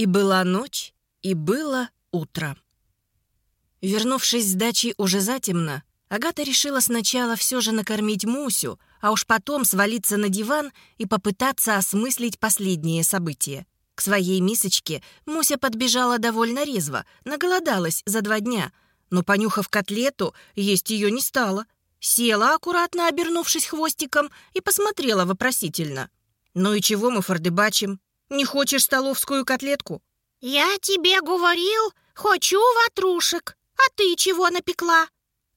И была ночь, и было утро. Вернувшись с дачи уже затемно, Агата решила сначала все же накормить Мусю, а уж потом свалиться на диван и попытаться осмыслить последние события. К своей мисочке Муся подбежала довольно резво, наголодалась за два дня, но, понюхав котлету, есть ее не стала. Села, аккуратно обернувшись хвостиком, и посмотрела вопросительно. «Ну и чего мы фордыбачим? Не хочешь столовскую котлетку?» «Я тебе говорил, хочу ватрушек, а ты чего напекла?»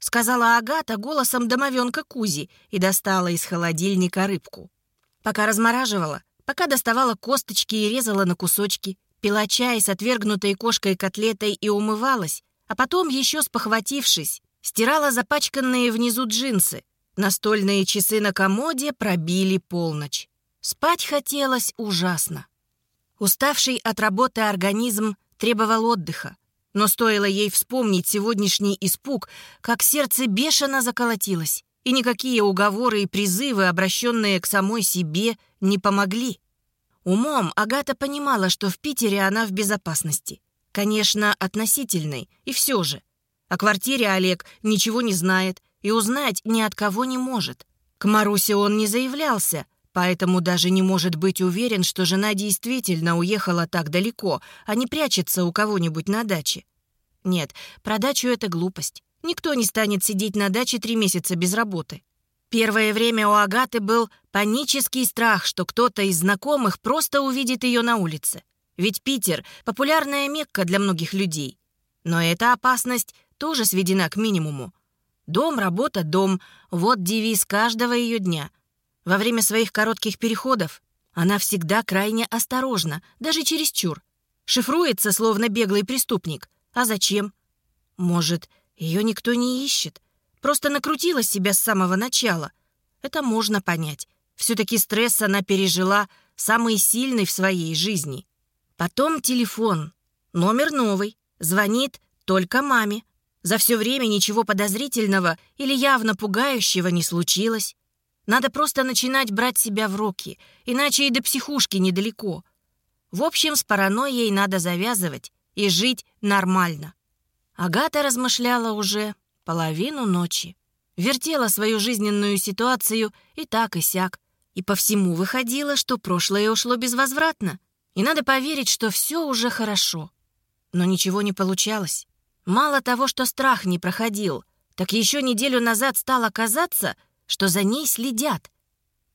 сказала Агата голосом домовенка Кузи и достала из холодильника рыбку. Пока размораживала, пока доставала косточки и резала на кусочки, пила чай с отвергнутой кошкой котлетой и умывалась, а потом, еще спохватившись, стирала запачканные внизу джинсы. Настольные часы на комоде пробили полночь. Спать хотелось ужасно. Уставший от работы организм требовал отдыха. Но стоило ей вспомнить сегодняшний испуг, как сердце бешено заколотилось, и никакие уговоры и призывы, обращенные к самой себе, не помогли. Умом Агата понимала, что в Питере она в безопасности. Конечно, относительной, и все же. О квартире Олег ничего не знает и узнать ни от кого не может. К Марусе он не заявлялся, поэтому даже не может быть уверен, что жена действительно уехала так далеко, а не прячется у кого-нибудь на даче. Нет, про дачу это глупость. Никто не станет сидеть на даче три месяца без работы. Первое время у Агаты был панический страх, что кто-то из знакомых просто увидит ее на улице. Ведь Питер — популярная мекка для многих людей. Но эта опасность тоже сведена к минимуму. Дом, работа, дом — вот девиз каждого ее дня — во время своих коротких переходов она всегда крайне осторожна, даже чересчур. Шифруется, словно беглый преступник. А зачем? Может, ее никто не ищет? Просто накрутила себя с самого начала. Это можно понять. Все-таки стресс она пережила самый сильный в своей жизни. Потом телефон. Номер новый. Звонит только маме. За все время ничего подозрительного или явно пугающего не случилось. Надо просто начинать брать себя в руки, иначе и до психушки недалеко. В общем, с паранойей надо завязывать и жить нормально. Агата размышляла уже половину ночи. Вертела свою жизненную ситуацию и так и сяк. И по всему выходило, что прошлое ушло безвозвратно. И надо поверить, что все уже хорошо. Но ничего не получалось. Мало того, что страх не проходил, так еще неделю назад стало казаться, что за ней следят.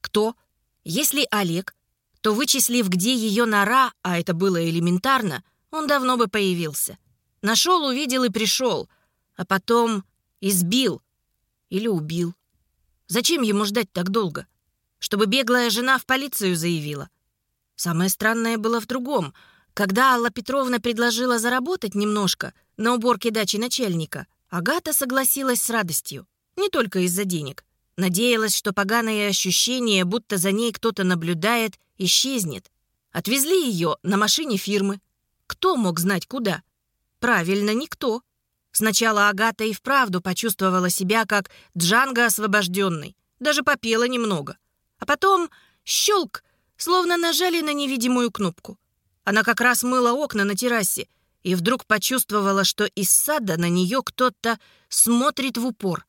Кто? Если Олег, то, вычислив, где ее нора, а это было элементарно, он давно бы появился. Нашел, увидел и пришел, а потом избил или убил. Зачем ему ждать так долго? Чтобы беглая жена в полицию заявила. Самое странное было в другом. Когда Алла Петровна предложила заработать немножко на уборке дачи начальника, Агата согласилась с радостью. Не только из-за денег. Надеялась, что поганое ощущение, будто за ней кто-то наблюдает, исчезнет. Отвезли ее на машине фирмы. Кто мог знать куда? Правильно, никто. Сначала Агата и вправду почувствовала себя как Джанго освобожденный. Даже попела немного. А потом щелк, словно нажали на невидимую кнопку. Она как раз мыла окна на террасе и вдруг почувствовала, что из сада на нее кто-то смотрит в упор.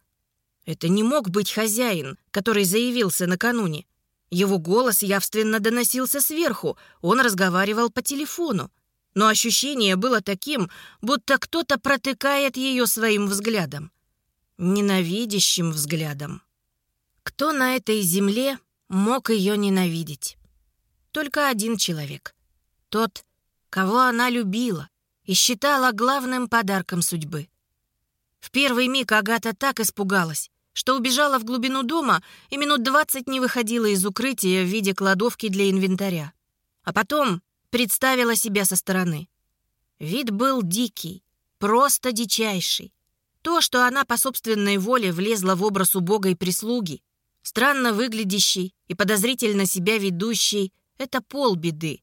Это не мог быть хозяин, который заявился накануне. Его голос явственно доносился сверху, он разговаривал по телефону. Но ощущение было таким, будто кто-то протыкает ее своим взглядом. Ненавидящим взглядом. Кто на этой земле мог ее ненавидеть? Только один человек. Тот, кого она любила и считала главным подарком судьбы. В первый миг Агата так испугалась, что убежала в глубину дома и минут двадцать не выходила из укрытия в виде кладовки для инвентаря. А потом представила себя со стороны. Вид был дикий, просто дичайший. То, что она по собственной воле влезла в образ убогой прислуги, странно выглядящей и подозрительно себя ведущей, это полбеды.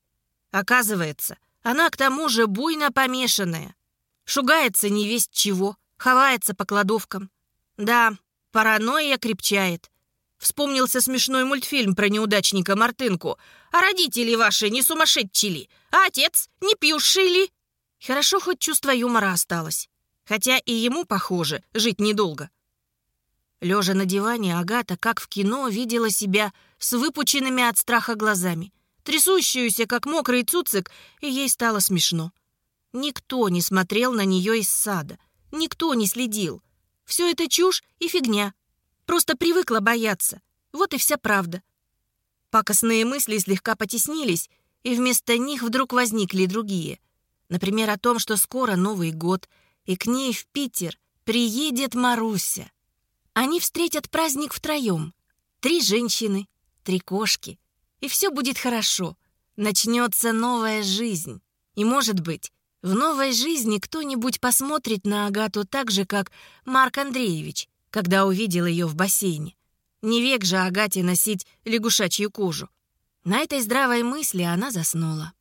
Оказывается, она к тому же буйно помешанная. Шугается не весть чего, ховается по кладовкам. Да, Паранойя крепчает. Вспомнился смешной мультфильм про неудачника Мартынку. «А родители ваши не сумасшедшие ли? А отец не пьющий ли?» Хорошо, хоть чувство юмора осталось. Хотя и ему, похоже, жить недолго. Лежа на диване, Агата, как в кино, видела себя с выпученными от страха глазами, трясущуюся, как мокрый цуцик, и ей стало смешно. Никто не смотрел на нее из сада, никто не следил. Все это чушь и фигня. Просто привыкла бояться. Вот и вся правда. Пакостные мысли слегка потеснились, и вместо них вдруг возникли другие. Например, о том, что скоро Новый год, и к ней в Питер приедет Маруся. Они встретят праздник втроем. Три женщины, три кошки. И все будет хорошо. Начнется новая жизнь. И, может быть, в новой жизни кто-нибудь посмотрит на Агату так же, как Марк Андреевич, когда увидел ее в бассейне. Не век же Агате носить лягушачью кожу. На этой здравой мысли она заснула.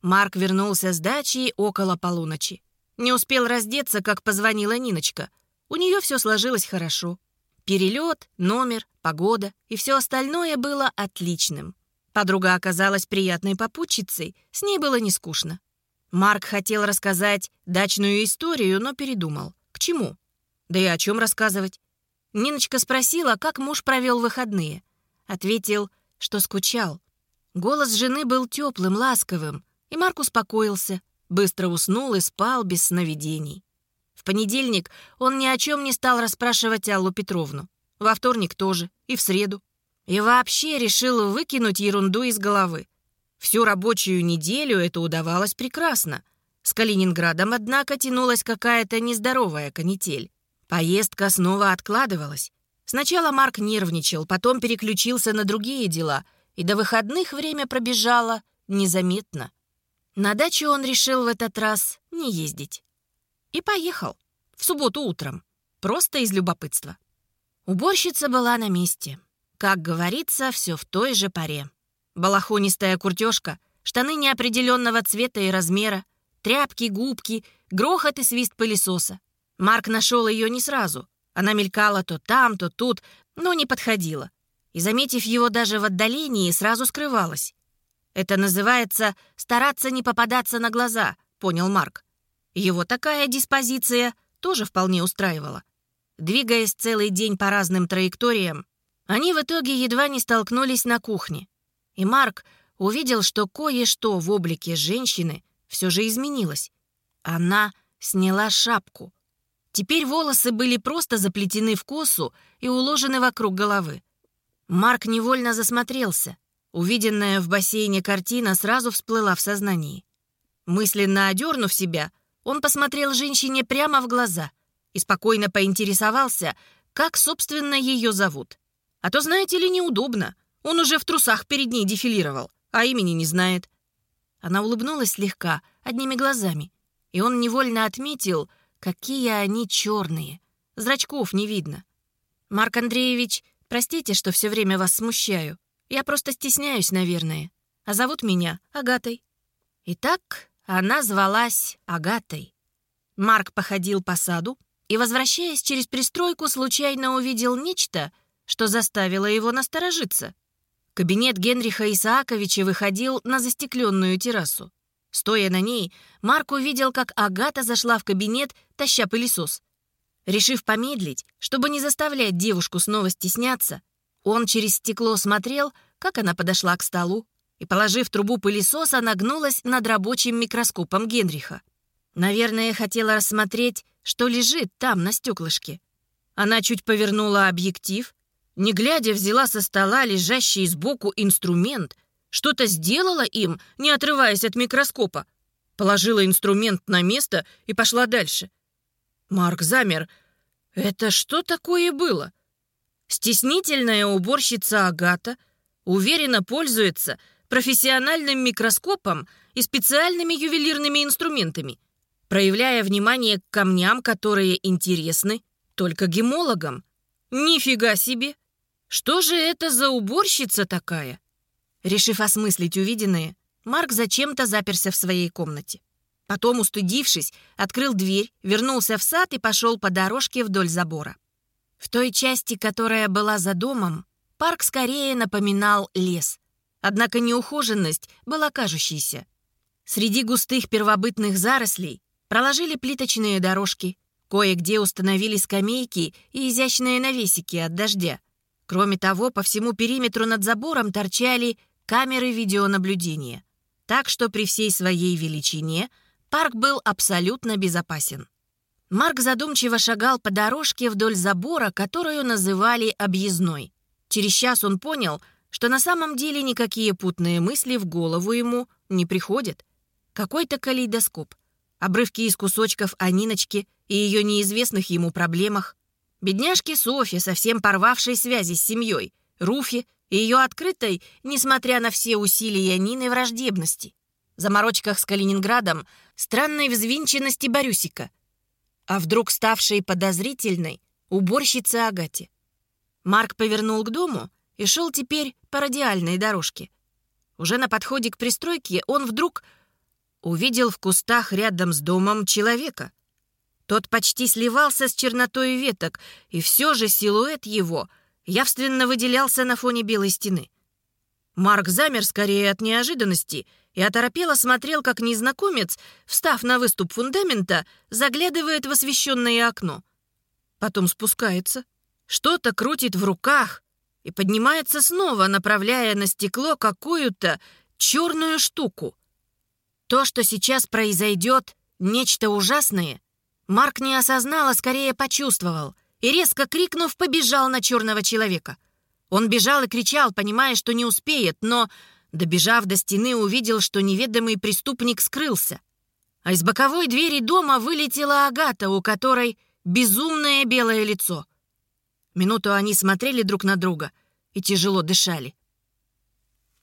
Марк вернулся с дачи около полуночи. Не успел раздеться, как позвонила Ниночка. У нее все сложилось хорошо. Перелет, номер, погода и все остальное было отличным. Подруга оказалась приятной попутчицей, с ней было не скучно. Марк хотел рассказать дачную историю, но передумал. К чему? Да и о чем рассказывать? Ниночка спросила, как муж провел выходные. Ответил, что скучал. Голос жены был теплым, ласковым, и Марк успокоился, быстро уснул и спал без сновидений. В понедельник он ни о чем не стал расспрашивать Аллу Петровну. Во вторник тоже, и в среду. И вообще решил выкинуть ерунду из головы. Всю рабочую неделю это удавалось прекрасно. С Калининградом, однако, тянулась какая-то нездоровая канитель. Поездка снова откладывалась. Сначала Марк нервничал, потом переключился на другие дела, и до выходных время пробежало незаметно. На дачу он решил в этот раз не ездить. И поехал. В субботу утром. Просто из любопытства. Уборщица была на месте. Как говорится, все в той же паре. Балахонистая куртежка, штаны неопределенного цвета и размера, тряпки, губки, грохот и свист пылесоса. Марк нашел ее не сразу. Она мелькала то там, то тут, но не подходила. И, заметив его даже в отдалении, сразу скрывалась. «Это называется стараться не попадаться на глаза», — понял Марк. Его такая диспозиция тоже вполне устраивала. Двигаясь целый день по разным траекториям, они в итоге едва не столкнулись на кухне. И Марк увидел, что кое-что в облике женщины все же изменилось. Она сняла шапку. Теперь волосы были просто заплетены в косу и уложены вокруг головы. Марк невольно засмотрелся. Увиденная в бассейне картина сразу всплыла в сознании. Мысленно одернув себя, он посмотрел женщине прямо в глаза и спокойно поинтересовался, как, собственно, ее зовут. А то, знаете ли, неудобно. Он уже в трусах перед ней дефилировал, а имени не знает. Она улыбнулась слегка, одними глазами, и он невольно отметил — Какие они черные. Зрачков не видно. Марк Андреевич, простите, что все время вас смущаю. Я просто стесняюсь, наверное. А зовут меня Агатой. Итак, она звалась Агатой. Марк походил по саду и, возвращаясь через пристройку, случайно увидел нечто, что заставило его насторожиться. Кабинет Генриха Исааковича выходил на застекленную террасу. Стоя на ней, Марк увидел, как Агата зашла в кабинет, таща пылесос. Решив помедлить, чтобы не заставлять девушку снова стесняться, он через стекло смотрел, как она подошла к столу, и, положив трубу пылесоса, нагнулась над рабочим микроскопом Генриха. Наверное, хотела рассмотреть, что лежит там, на стеклышке. Она чуть повернула объектив, не глядя взяла со стола лежащий сбоку инструмент что-то сделала им, не отрываясь от микроскопа. Положила инструмент на место и пошла дальше. Марк замер. Это что такое было? Стеснительная уборщица Агата уверенно пользуется профессиональным микроскопом и специальными ювелирными инструментами, проявляя внимание к камням, которые интересны только гемологам. Нифига себе! Что же это за уборщица такая? Решив осмыслить увиденное, Марк зачем-то заперся в своей комнате. Потом, устыдившись, открыл дверь, вернулся в сад и пошел по дорожке вдоль забора. В той части, которая была за домом, парк скорее напоминал лес. Однако неухоженность была кажущейся. Среди густых первобытных зарослей проложили плиточные дорожки, кое-где установили скамейки и изящные навесики от дождя. Кроме того, по всему периметру над забором торчали камеры видеонаблюдения. Так что при всей своей величине парк был абсолютно безопасен. Марк задумчиво шагал по дорожке вдоль забора, которую называли объездной. Через час он понял, что на самом деле никакие путные мысли в голову ему не приходят. Какой-то калейдоскоп. Обрывки из кусочков о Ниночке и ее неизвестных ему проблемах. Бедняжке Софье, совсем порвавшей связи с семьей. Руфе и ее открытой, несмотря на все усилия Нины, враждебности. Заморочках с Калининградом, странной взвинченности Борюсика. А вдруг ставшей подозрительной уборщице Агате. Марк повернул к дому и шел теперь по радиальной дорожке. Уже на подходе к пристройке он вдруг увидел в кустах рядом с домом человека. Тот почти сливался с чернотой веток, и все же силуэт его явственно выделялся на фоне белой стены. Марк замер скорее от неожиданности и оторопело смотрел, как незнакомец, встав на выступ фундамента, заглядывает в освещенное окно. Потом спускается, что-то крутит в руках и поднимается снова, направляя на стекло какую-то черную штуку. То, что сейчас произойдет, нечто ужасное, Марк не осознал, а скорее почувствовал, и резко крикнув, побежал на черного человека. Он бежал и кричал, понимая, что не успеет, но, добежав до стены, увидел, что неведомый преступник скрылся. А из боковой двери дома вылетела Агата, у которой безумное белое лицо. Минуту они смотрели друг на друга и тяжело дышали.